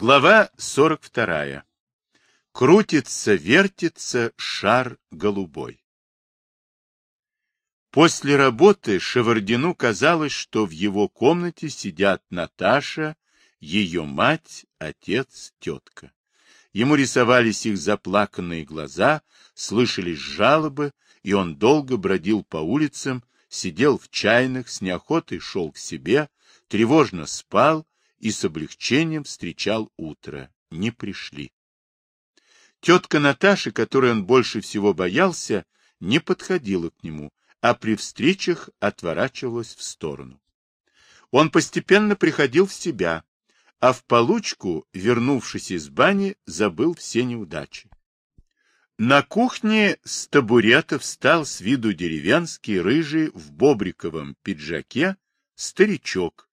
Глава 42. Крутится, вертится шар голубой. После работы Шевардину казалось, что в его комнате сидят Наташа, ее мать, отец, тетка. Ему рисовались их заплаканные глаза, слышались жалобы, и он долго бродил по улицам, сидел в чайных, с неохотой шел к себе, тревожно спал и с облегчением встречал утро. Не пришли. Тетка Наташа, которой он больше всего боялся, не подходила к нему, а при встречах отворачивалась в сторону. Он постепенно приходил в себя, а в получку, вернувшись из бани, забыл все неудачи. На кухне с табурета встал с виду деревенский, рыжий, в бобриковом пиджаке, старичок,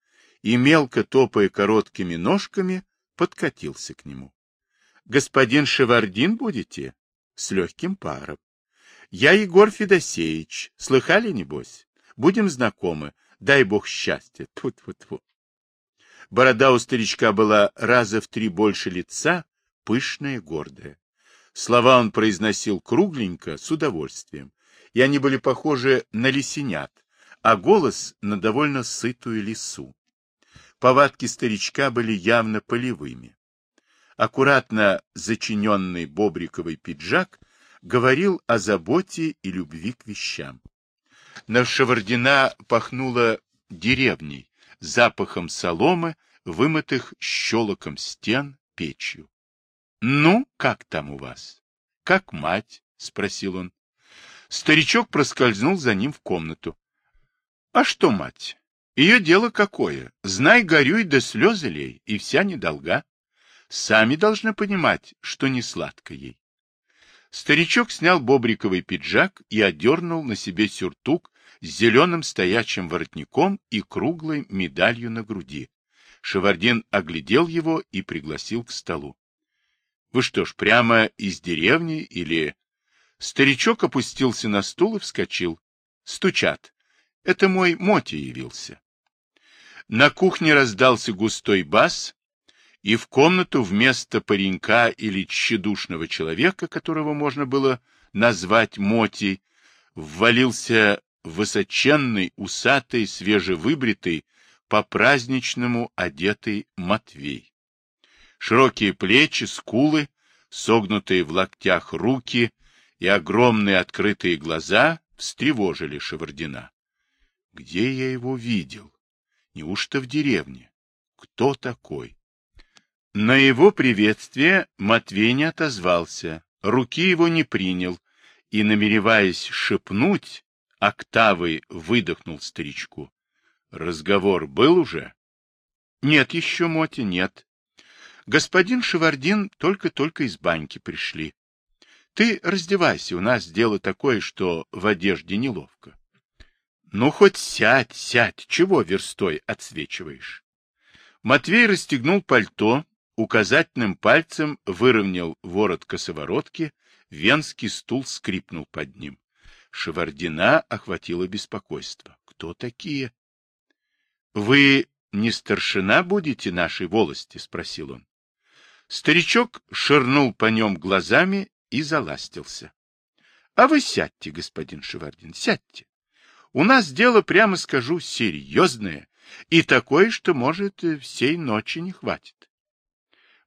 и, мелко топая короткими ножками, подкатился к нему. — Господин Шевардин будете? — С легким паром. — Я Егор Федосеевич. Слыхали, небось? Будем знакомы. Дай бог счастья. Тьфу-тьфу-тьфу. Борода у старичка была раза в три больше лица, пышная, гордая. Слова он произносил кругленько, с удовольствием, и они были похожи на лисенят, а голос на довольно сытую лису. Повадки старичка были явно полевыми. Аккуратно зачиненный бобриковый пиджак говорил о заботе и любви к вещам. На Шевардина пахнуло деревней, запахом соломы, вымытых щелоком стен, печью. — Ну, как там у вас? — Как мать? — спросил он. Старичок проскользнул за ним в комнату. — А что мать? Ее дело какое? Знай, горюй, да слезы лей, и вся недолга. Сами должны понимать, что не сладко ей. Старичок снял бобриковый пиджак и одернул на себе сюртук с зеленым стоячим воротником и круглой медалью на груди. Шевардин оглядел его и пригласил к столу. Вы что ж, прямо из деревни или... Старичок опустился на стул и вскочил. Стучат. Это мой Моти явился. На кухне раздался густой бас, и в комнату вместо паренька или тщедушного человека, которого можно было назвать Моти, ввалился высоченный, усатый, свежевыбритый, по-праздничному одетый Матвей. Широкие плечи, скулы, согнутые в локтях руки и огромные открытые глаза встревожили Шевардина. Где я его видел? Неужто в деревне? Кто такой? На его приветствие Матвей не отозвался, руки его не принял и, намереваясь шепнуть, октавой выдохнул старичку. Разговор был уже? Нет еще, Моти, нет. Господин Шевардин только-только из баньки пришли. Ты раздевайся, у нас дело такое, что в одежде неловко. Ну, хоть сядь, сядь, чего верстой отсвечиваешь? Матвей расстегнул пальто, указательным пальцем выровнял ворот косоворотки, венский стул скрипнул под ним. Шевардина охватило беспокойство. Кто такие? — Вы не старшина будете нашей волости? — спросил он. Старичок ширнул по нем глазами и заластился. — А вы сядьте, господин Шевардин, сядьте. У нас дело, прямо скажу, серьезное, и такое, что, может, всей ночи не хватит.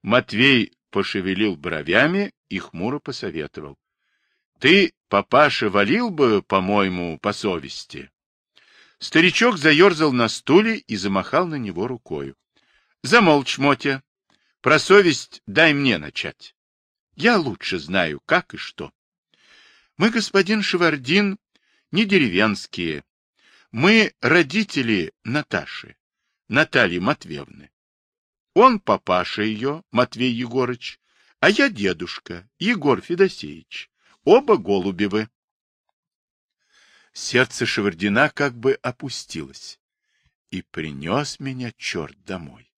Матвей пошевелил бровями и хмуро посоветовал. — Ты, папаша, валил бы, по-моему, по совести. Старичок заерзал на стуле и замахал на него рукою. — Замолчь, Мотя, про совесть дай мне начать. Я лучше знаю, как и что. Мы, господин Шевардин, не деревенские. Мы родители Наташи, Натальи Матвеевны. Он папаша ее, Матвей Егорыч, а я дедушка, Егор Федосеевич. Оба Голубевы. Сердце Шевардина как бы опустилось. И принес меня черт домой.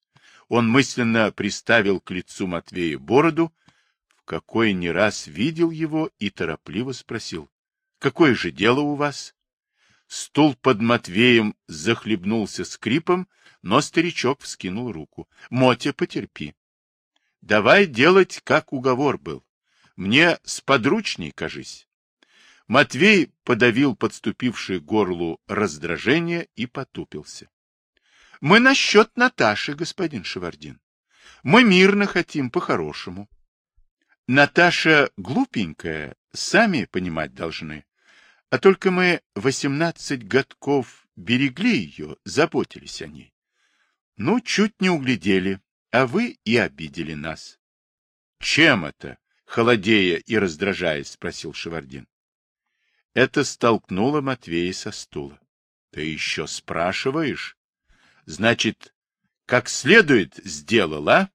Он мысленно приставил к лицу Матвея бороду, в какой не раз видел его, и торопливо спросил, «Какое же дело у вас?» Стул под Матвеем захлебнулся скрипом, но старичок вскинул руку. «Мотя, потерпи». Давай делать, как уговор был. Мне сподручней, кажись. Матвей подавил подступившее горлу раздражение и потупился. — Мы насчет Наташи, господин Шевардин. Мы мирно хотим, по-хорошему. Наташа глупенькая, сами понимать должны. А только мы восемнадцать годков берегли ее, заботились о ней. Ну, чуть не углядели, а вы и обидели нас. — Чем это? — холодея и раздражаясь, спросил Шевардин. Это столкнуло Матвея со стула. — Ты еще спрашиваешь? Значит, как следует сделал, а?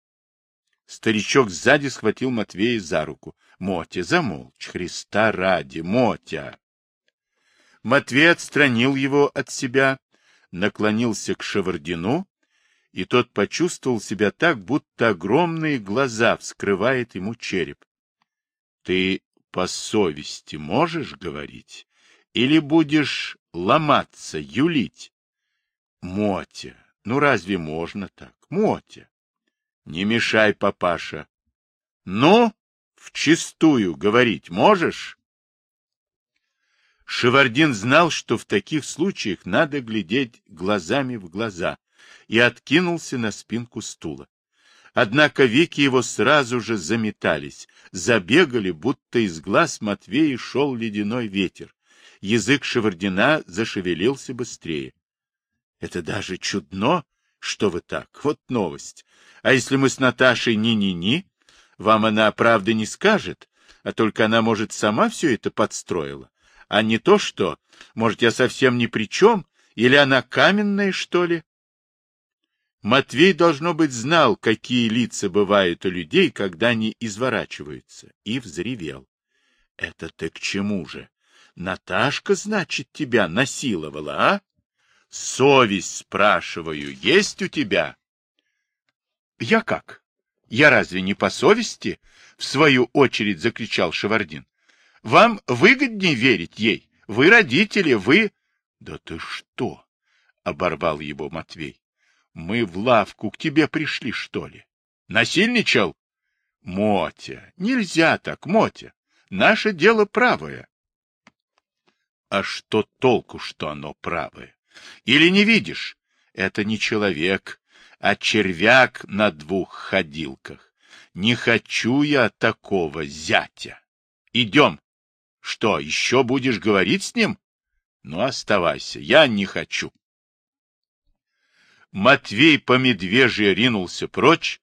Старичок сзади схватил Матвея за руку. — Мотя, замолчь, Христа ради, Мотя! Матвей отстранил его от себя, наклонился к Шевардину и тот почувствовал себя так, будто огромные глаза вскрывает ему череп. — Ты по совести можешь говорить? Или будешь ломаться, юлить? — Мотя, ну разве можно так? Мотя! Не мешай, папаша. — Ну, вчистую говорить можешь? Шевардин знал, что в таких случаях надо глядеть глазами в глаза, и откинулся на спинку стула. Однако веки его сразу же заметались, забегали, будто из глаз Матвея шел ледяной ветер. Язык Шевардина зашевелился быстрее. — Это даже чудно, что вы так. Вот новость. А если мы с Наташей ни-ни-ни, вам она правды не скажет, а только она, может, сама все это подстроила. А не то что, может, я совсем ни при чем, или она каменная, что ли? Матвей, должно быть, знал, какие лица бывают у людей, когда они изворачиваются, и взревел. — Это ты к чему же? Наташка, значит, тебя насиловала, а? Совесть, спрашиваю, есть у тебя? — Я как? Я разве не по совести? — в свою очередь закричал Шевардин. — Вам выгоднее верить ей. Вы родители, вы... — Да ты что? — оборвал его Матвей. Мы в лавку к тебе пришли, что ли? Насильничал? Мотя, нельзя так, Мотя. Наше дело правое. А что толку, что оно правое? Или не видишь? Это не человек, а червяк на двух ходилках. Не хочу я такого зятя. Идем. Что, еще будешь говорить с ним? Ну, оставайся, я не хочу. Матвей по медвежье ринулся прочь,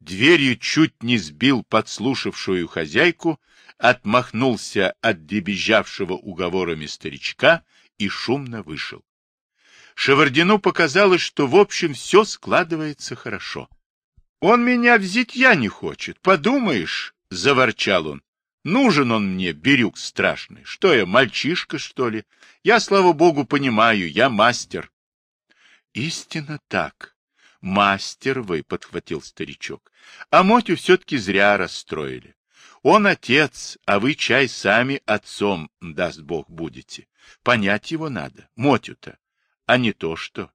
дверью чуть не сбил подслушавшую хозяйку, отмахнулся от дебежавшего уговорами старичка и шумно вышел. Шевардину показалось, что в общем все складывается хорошо. — Он меня взять я не хочет, подумаешь, — заворчал он. — Нужен он мне, берюк страшный. Что я, мальчишка, что ли? Я, слава богу, понимаю, я мастер. Истинно так. Мастер вы, — подхватил старичок. А Мотю все-таки зря расстроили. Он отец, а вы чай сами отцом, даст Бог, будете. Понять его надо, Мотю-то. А не то что.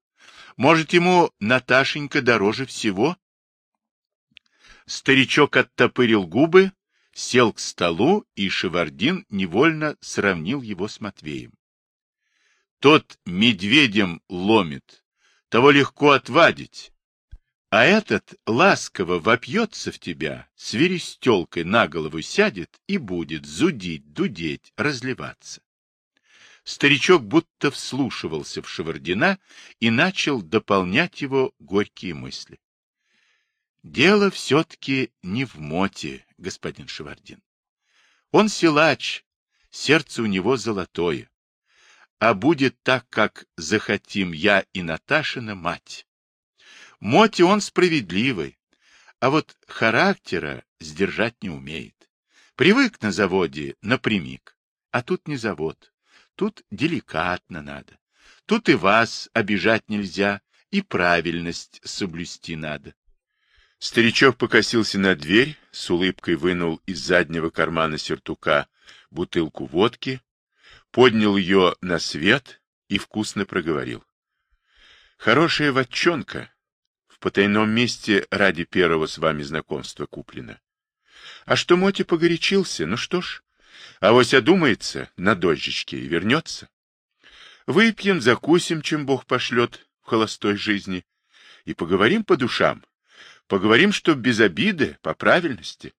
Может, ему Наташенька дороже всего? Старичок оттопырил губы, сел к столу, и Шевардин невольно сравнил его с Матвеем. Тот медведем ломит, того легко отвадить. А этот ласково вопьется в тебя, свиристелкой на голову сядет и будет зудить, дудеть, разливаться. Старичок будто вслушивался в Шевардина и начал дополнять его горькие мысли. Дело все-таки не в моте, господин Шевардин. Он силач, сердце у него золотое а будет так, как захотим я и Наташина мать. Моти он справедливый, а вот характера сдержать не умеет. Привык на заводе напрямик, а тут не завод. Тут деликатно надо. Тут и вас обижать нельзя, и правильность соблюсти надо. Старичок покосился на дверь, с улыбкой вынул из заднего кармана сюртука бутылку водки, поднял ее на свет и вкусно проговорил. Хорошая ватчонка. в потайном месте ради первого с вами знакомства куплено. А что Моти погорячился, ну что ж, авось одумается на дождичке и вернется. Выпьем, закусим, чем Бог пошлет в холостой жизни, и поговорим по душам. Поговорим, чтоб без обиды, по правильности.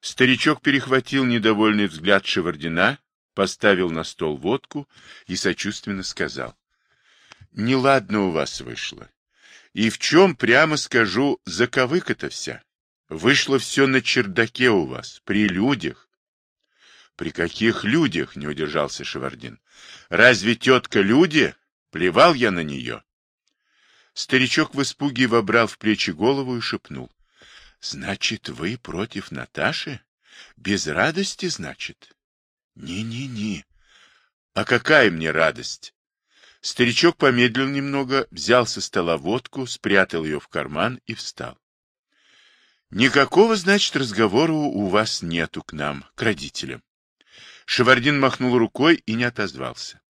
Старичок перехватил недовольный взгляд Шевардина, поставил на стол водку и сочувственно сказал. — Неладно у вас вышло. И в чем, прямо скажу, заковыка-то вся. Вышло все на чердаке у вас, при людях. — При каких людях? — не удержался Шевардин. — Разве тетка люди? Плевал я на нее. Старичок в испуге вобрал в плечи голову и шепнул. — Значит, вы против Наташи? Без радости, значит? Не-не-не. А какая мне радость? Старичок помедлил немного, взял со стола водку, спрятал ее в карман и встал. Никакого, значит, разговора у вас нету к нам, к родителям. Шевардин махнул рукой и не отозвался.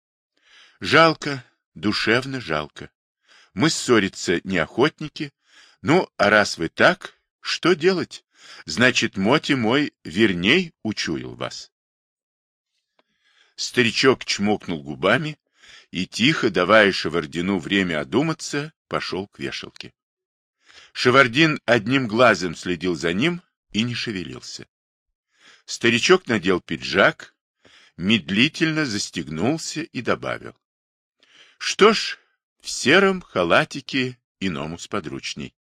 Жалко, душевно жалко. Мы ссориться не охотники. Ну, а раз вы так, что делать? Значит, Моти мой верней учуял вас. Старичок чмокнул губами и, тихо давая Шевардину время одуматься, пошел к вешалке. Шевардин одним глазом следил за ним и не шевелился. Старичок надел пиджак, медлительно застегнулся и добавил. Что ж, в сером халатике иному сподручней.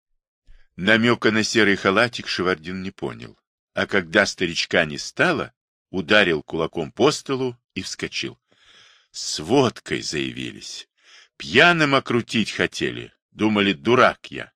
Намека на серый халатик Шевардин не понял, а когда старичка не стало, ударил кулаком по столу и вскочил. С водкой заявились. Пьяным окрутить хотели. Думали, дурак я.